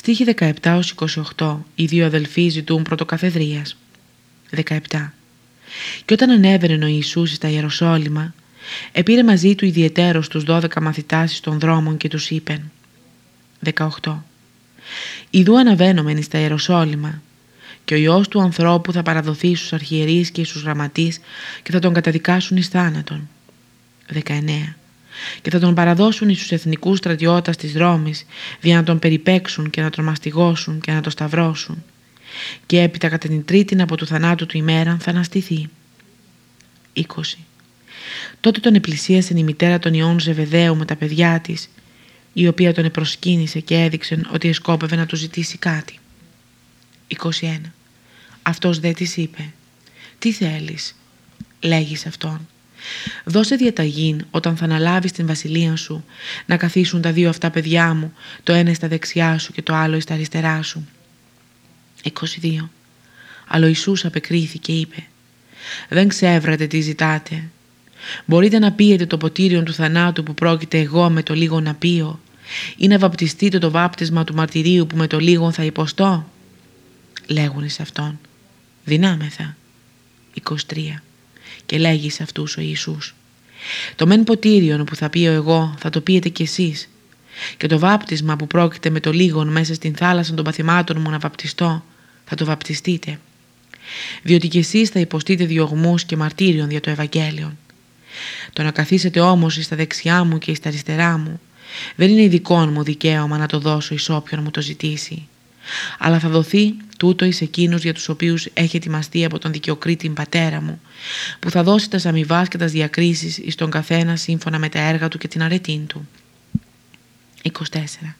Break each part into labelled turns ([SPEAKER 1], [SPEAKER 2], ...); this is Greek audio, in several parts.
[SPEAKER 1] Στοίχη 17-28 Οι δύο αδελφοί ζητούν πρωτοκαθεδρίας 17 Και όταν ανέβαινε ο Ιησούς στα Ιεροσόλυμα επήρε μαζί του ιδιαιτέρως τους δώδεκα μαθητάσεις των δρόμων και τους είπεν 18 Ιδού αναβαίνομεν στα Ιεροσόλυμα και ο Υιός του ανθρώπου θα παραδοθεί στους αρχιερείς και στους γραμματείς και θα τον καταδικάσουν εις θάνατον. 19. Και θα τον παραδώσουν εις τους εθνικούς στρατιώτας της Ρώμης για να τον περιπέξουν και να τον μαστιγώσουν και να τον σταυρώσουν. Και έπειτα κατά την τρίτη από του θανάτου του ημέραν θα αναστηθεί. 20. Τότε τον επλησίασε η μητέρα των Ιών Ζεβεδαίου με τα παιδιά της, η οποία τον επροσκύνησε και έδειξε ότι εσκόπευε να του ζητήσει κάτι. 21. Αυτός δε της είπε «Τι θέλεις» λέγεις αυτόν «Δώσε διαταγήν όταν θα αναλάβεις την βασιλεία σου να καθίσουν τα δύο αυτά παιδιά μου το ένα στα δεξιά σου και το άλλο στα αριστερά σου». 22. Αλλά ο Ιησούς απεκρίθηκε είπε «Δεν ξέβρατε τι ζητάτε. Μπορείτε να πείετε το ποτήριο του θανάτου που πρόκειται εγώ με το λίγο να πείω ή να βαπτιστείτε το βάπτισμα του μαρτυρίου που με το λίγο θα υποστώ» λέγουν σε αυτόν δυνάμεθα 23 και λέγει σε αυτούς ο Ιησούς το μεν ποτήριον που θα πείω εγώ θα το πείετε κι εσείς. Και το βάπτισμα που πρόκειται με το λίγον μέσα στην θάλασσα των παθημάτων μου να βαπτιστώ θα το βαπτιστείτε. Διότι κι εσείς θα υποστείτε διωγμούς και μαρτύριον για το Ευαγγέλιο το να καθίσετε όμως στα δεξιά μου και στα αριστερά μου δεν είναι ειδικό μου δικαίωμα να το δώσω εις όποιον μου το ζητήσει. Αλλά θα δοθεί τούτο εις εκείνους για τους οποίους έχει ετοιμαστεί από τον δικαιοκρίτη πατέρα μου, που θα δώσει τα αμοιβά και τα διακρίσεις εις τον καθένα σύμφωνα με τα έργα του και την αρετήν του. 24.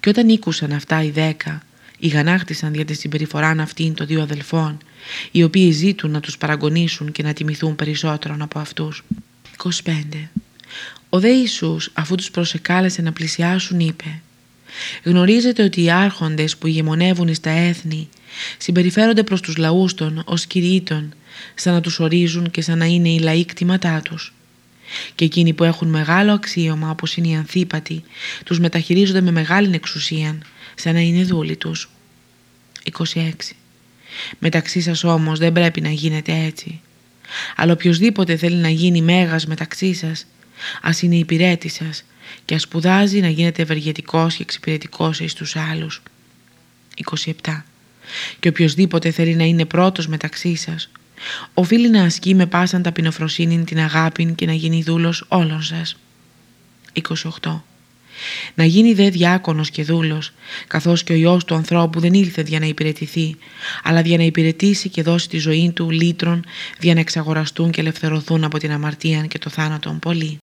[SPEAKER 1] Και όταν ήκουσαν αυτά οι δέκα, ηγανάχτησαν για τη συμπεριφορά αυτήν των δύο αδελφών, οι οποίοι ζήτουν να τους παραγωνίσουν και να τιμηθούν περισσότερον από αυτούς. 25. Ο δε Ιησούς, αφού τους προσεκάλεσε να πλησιάσουν, είπε Γνωρίζετε ότι οι άρχοντες που ηγεμονεύουν στα έθνη συμπεριφέρονται προς τους λαούς των ως κηρύτων, σαν να τους ορίζουν και σαν να είναι οι λαοί κτήματά τους. Και εκείνοι που έχουν μεγάλο αξίωμα όπως είναι οι ανθίπατοι, τους μεταχειρίζονται με μεγάλη εξουσία, σαν να είναι δούλοι τους. 26. Μεταξύ σας όμως δεν πρέπει να γίνεται έτσι. Αλλά οποιοδήποτε θέλει να γίνει μέγας μεταξύ σας, ας είναι υπηρέτη σας και ας σπουδάζει να γίνεται ευεργετικός και εξυπηρετικός εις τους άλλους. 27. Και οποιοδήποτε θέλει να είναι πρώτος μεταξύ σας, οφείλει να ασκεί με πάσαν ταπεινοφροσύνη την αγάπη και να γίνει δούλος όλων σας. 28. Να γίνει δε διάκονος και δούλος, καθώς και ο Υιός του ανθρώπου δεν ήλθε για να υπηρετηθεί, αλλά για να υπηρετήσει και δώσει τη ζωή του λύτρων, για να εξαγοραστούν και ελευθερωθούν από την αμαρτία και το θάνατο πολλοί.